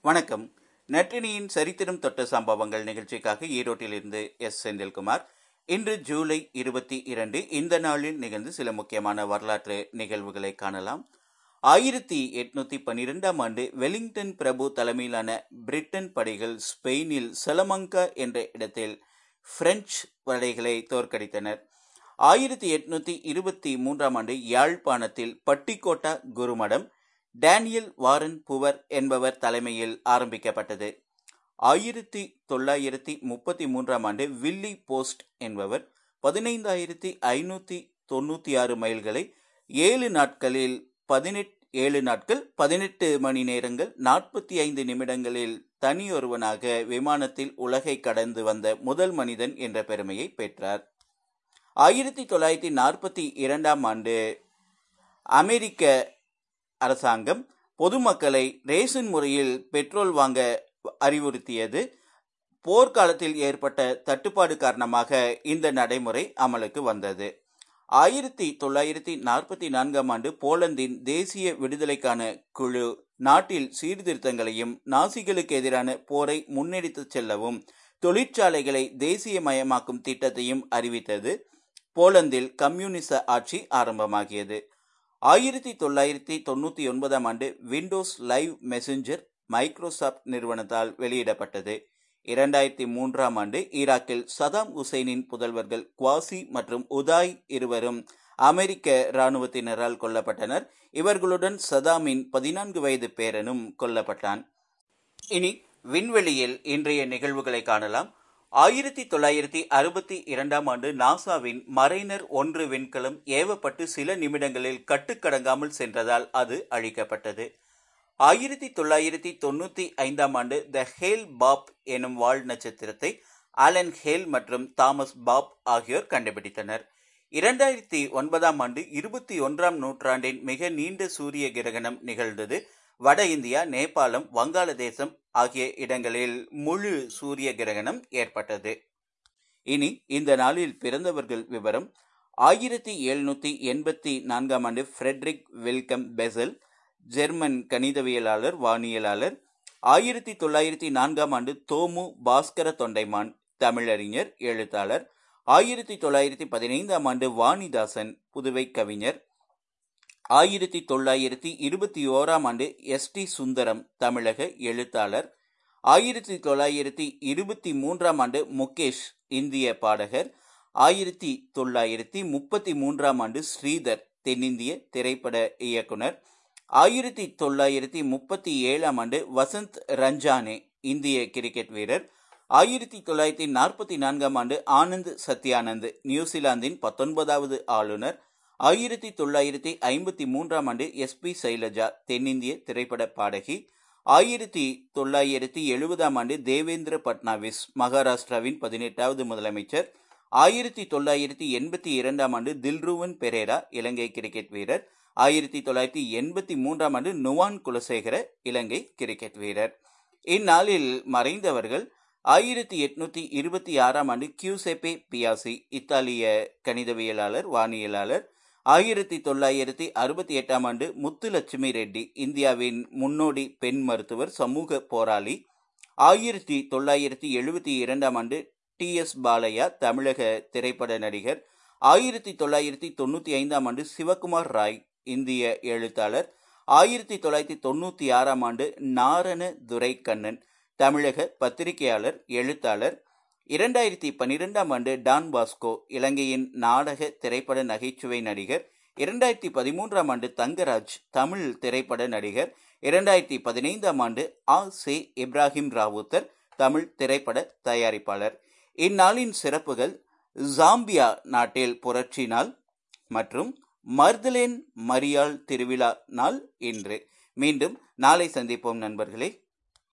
வணக்கம். நட்டினியின் சரித்திரம் தொட்ட சம்பவங்கள் நிகழ்ச்சிக்காக ஈரோட்டிலிருந்து எஸ். செந்தில்குமார். இன்று ஜூலை இருபத்தி இரண்டு இந்த நாளில் நிகழ்ந்து சில முக்கியமான வரலாற்று நிகழ்வுகளை காணலாம். ஆயிரத்தி எட்நூத்தி பன்னிரெண்டாம் ஆண்டு வெலிங்டன் பிரபு தலைமையிலான பிரிட்டன் படைகள் ஸ்பெயினில் செலமங்கா என்ற இடத்தில் பிரெஞ்சு படைகளை தோற்கடித்தனர். ஆயிரத்தி எட்நூத்தி இருபத்தி மூன்றாம் ஆண்டு யாழ்ப்பாணத்தில் பட்டிக்கோட்டா குருமடம் டேனியல் வாரன் புவர் என்பவர் தலைமையில் ஆரம்பிக்கப்பட்டது. ஆயிரத்தி தொள்ளாயிரத்தி முப்பத்தி மூன்றாம் ஆண்டு வில்லி போஸ்ட் என்பவர் பதினைந்தாயிரத்தி ஐநூற்றி தொண்ணூற்றி ஆறு மைல்களை ஏழு நாட்களில் பதினெட்டு ஏழு நாட்கள் பதினெட்டு மணி நேரங்கள் நாற்பத்தி ஐந்து நிமிடங்களில் தனியொருவனாக விமானத்தில் உலகை கடந்து வந்த முதல் மனிதன் என்ற பெருமையை பெற்றார். ஆயிரத்தி தொள்ளாயிரத்தி நாற்பத்தி இரண்டாம் ஆண்டு அமெரிக்க அரசாங்கம் பொதுமக்களை ரேஷன் முறையில் பெட்ரோல் வாங்க அறிவுறுத்தியது. போர்க்காலத்தில் ஏற்பட்ட தட்டுப்பாடு காரணமாக இந்த நடைமுறை அமலுக்கு வந்தது. ஆயிரத்தி தொள்ளாயிரத்தி நாற்பத்தி நான்காம் ஆண்டு போலந்தின் தேசிய விடுதலைக்கான குழு நாட்டில் சீர்திருத்தங்களையும் நாசிகளுக்கு எதிரான போரை முன்னெடுத்து செல்லவும் தொழிற்சாலைகளை தேசியமயமாக்கும் திட்டத்தையும் அறிவித்தது. போலந்தில் கம்யூனிச ஆட்சி ஆரம்பமாகியது. ஆயிரத்தி தொள்ளாயிரத்தி தொண்ணூற்றி ஒன்பதாம் ஆண்டு விண்டோஸ் லைவ் மெசஞ்சர் மைக்ரோசாப்ட் நிறுவனத்தால் வெளியிடப்பட்டது. இரண்டாயிரத்தி மூன்றாம் ஆண்டு ஈராக்கில் சதாம் ஹுசைனின் புதல்வர்கள் குவாசி மற்றும் உதாய் இருவரும் அமெரிக்க இராணுவத்தினரால் கொல்லப்பட்டனர். இவர்களுடன் சதாமின் பதினான்கு வயது பேரனும் கொல்லப்பட்டான். இனி விண்வெளியில் இன்றைய நிகழ்வுகளை காணலாம். ஆயிரத்தி தொள்ளாயிரத்தி அறுபத்தி இரண்டாம் ஆண்டு நாசாவின் மரைனர் ஒன்று விண்கலம் ஏவப்பட்டு சில நிமிடங்களில் கட்டுக்கடங்காமல் சென்றதால் அது அழிக்கப்பட்டது. ஆயிரத்தி தொள்ளாயிரத்தி தொண்ணூத்தி ஐந்தாம் ஆண்டு த ஹேல் பாப் எனும் வால் நட்சத்திரத்தை ஆலன் ஹேல் மற்றும் தாமஸ் பாப் ஆகியோர் கண்டுபிடித்தனர். இரண்டாயிரத்தி ஒன்பதாம் ஆண்டு இருபத்தி ஒன்றாம் நூற்றாண்டின் மிக நீண்ட சூரிய கிரகணம் நிகழ்ந்தது. வட இந்தியா நேபாளம் வங்காளதேசம் ஆகிய இடங்களில் முழு சூரிய கிரகணம் ஏற்பட்டது. இனி இந்த நாளில் பிறந்தவர்கள் விவரம். ஆயிரத்தி எழுநூத்தி எண்பத்தி நான்காம் ஆண்டு ஃப்ரெட்ரிக் வெல்கம் பெசல் ஜெர்மன் கணிதவியலாளர் வானியலாளர். ஆயிரத்தி தொள்ளாயிரத்தி நான்காம் ஆண்டு தோமு பாஸ்கர தொண்டைமான் தமிழறிஞர் எழுத்தாளர். ஆயிரத்தி தொள்ளாயிரத்தி பதினைந்தாம் ஆண்டு வாணிதாசன் புதுவை கவிஞர். ஆயிரத்தி தொள்ளாயிரத்தி இருபத்தி ஓராம் ஆண்டு எஸ். டி. சுந்தரம் தமிழக எழுத்தாளர். ஆயிரத்தி தொள்ளாயிரத்தி இருபத்தி மூன்றாம் ஆண்டு முகேஷ் இந்திய பாடகர். ஆயிரத்தி தொள்ளாயிரத்தி முப்பத்தி மூன்றாம் ஆண்டு ஸ்ரீதர் தென்னிந்திய திரைப்பட இயக்குனர். ஆயிரத்தி தொள்ளாயிரத்தி முப்பத்தி ஏழாம் ஆண்டு வசந்த் ரஞ்சானே இந்திய கிரிக்கெட் வீரர். ஆயிரத்தி தொள்ளாயிரத்தி நாற்பத்தி நான்காம் ஆண்டு ஆனந்த் சத்யானந்த் நியூசிலாந்தின் பத்தொன்பதாவது ஆளுநர். ஆயிரத்தி தொள்ளாயிரத்தி ஐம்பத்தி மூன்றாம் ஆண்டு எஸ் பி சைலஜா தென்னிந்திய திரைப்பட பாடகி. ஆயிரத்தி தொள்ளாயிரத்தி எழுபதாம் ஆண்டு தேவேந்திர பட்னாவிஸ் மகாராஷ்டிராவின் பதினெட்டாவது முதலமைச்சர். ஆயிரத்தி தொள்ளாயிரத்தி எண்பத்தி இரண்டாம் ஆண்டு தில்ருவன் பெரேரா இலங்கை கிரிக்கெட் வீரர். ஆயிரத்தி தொள்ளாயிரத்தி எண்பத்தி மூன்றாம் ஆண்டு நுவான் குலசேகர இலங்கை கிரிக்கெட் வீரர். இந்நாளில் மறைந்தவர்கள் ஆயிரத்தி எட்நூத்தி இருபத்தி ஆறாம் ஆண்டு கியூசெபே பியாசி இத்தாலிய கணிதவியலாளர் வானியலாளர். ஆயிரத்தி தொள்ளாயிரத்தி அறுபத்தி எட்டாம் ஆண்டு முத்துலட்சுமி ரெட்டி இந்தியாவின் முன்னோடி பெண் மருத்துவர் சமூக போராளி. ஆயிரத்தி தொள்ளாயிரத்தி எழுபத்தி இரண்டாம் ஆண்டு டி எஸ் பாலையா தமிழக திரைப்பட நடிகர். ஆயிரத்தி தொள்ளாயிரத்தி தொண்ணூத்தி ஐந்தாம் ஆண்டு சிவகுமார் ராய் இந்திய எழுத்தாளர். ஆயிரத்தி தொள்ளாயிரத்தி தொண்ணூத்தி ஆறாம் ஆண்டு நாரண துரைக்கண்ணன் தமிழக பத்திரிகையாளர் எழுத்தாளர். இரண்டாயிரத்தி பன்னிரெண்டாம் ஆண்டு டான் பாஸ்கோ இலங்கையின் நாடக திரைப்பட நகைச்சுவை நடிகர். இரண்டாயிரத்தி பதிமூன்றாம் ஆண்டு தங்கராஜ் தமிழ் திரைப்பட நடிகர். இரண்டாயிரத்தி பதினைந்தாம் ஆண்டு ஆ. சே. இப்ராஹிம் ராவுத்தர் தமிழ் திரைப்பட தயாரிப்பாளர். இந்நாளின் சிறப்புகள் ஜாம்பியா நாட்டில் புரட்சி நாள் மற்றும் மர்தலேன் மரியாள் திருவிழா நாள் இன்று. மீண்டும் நாளை சந்திப்போம் நண்பர்களே.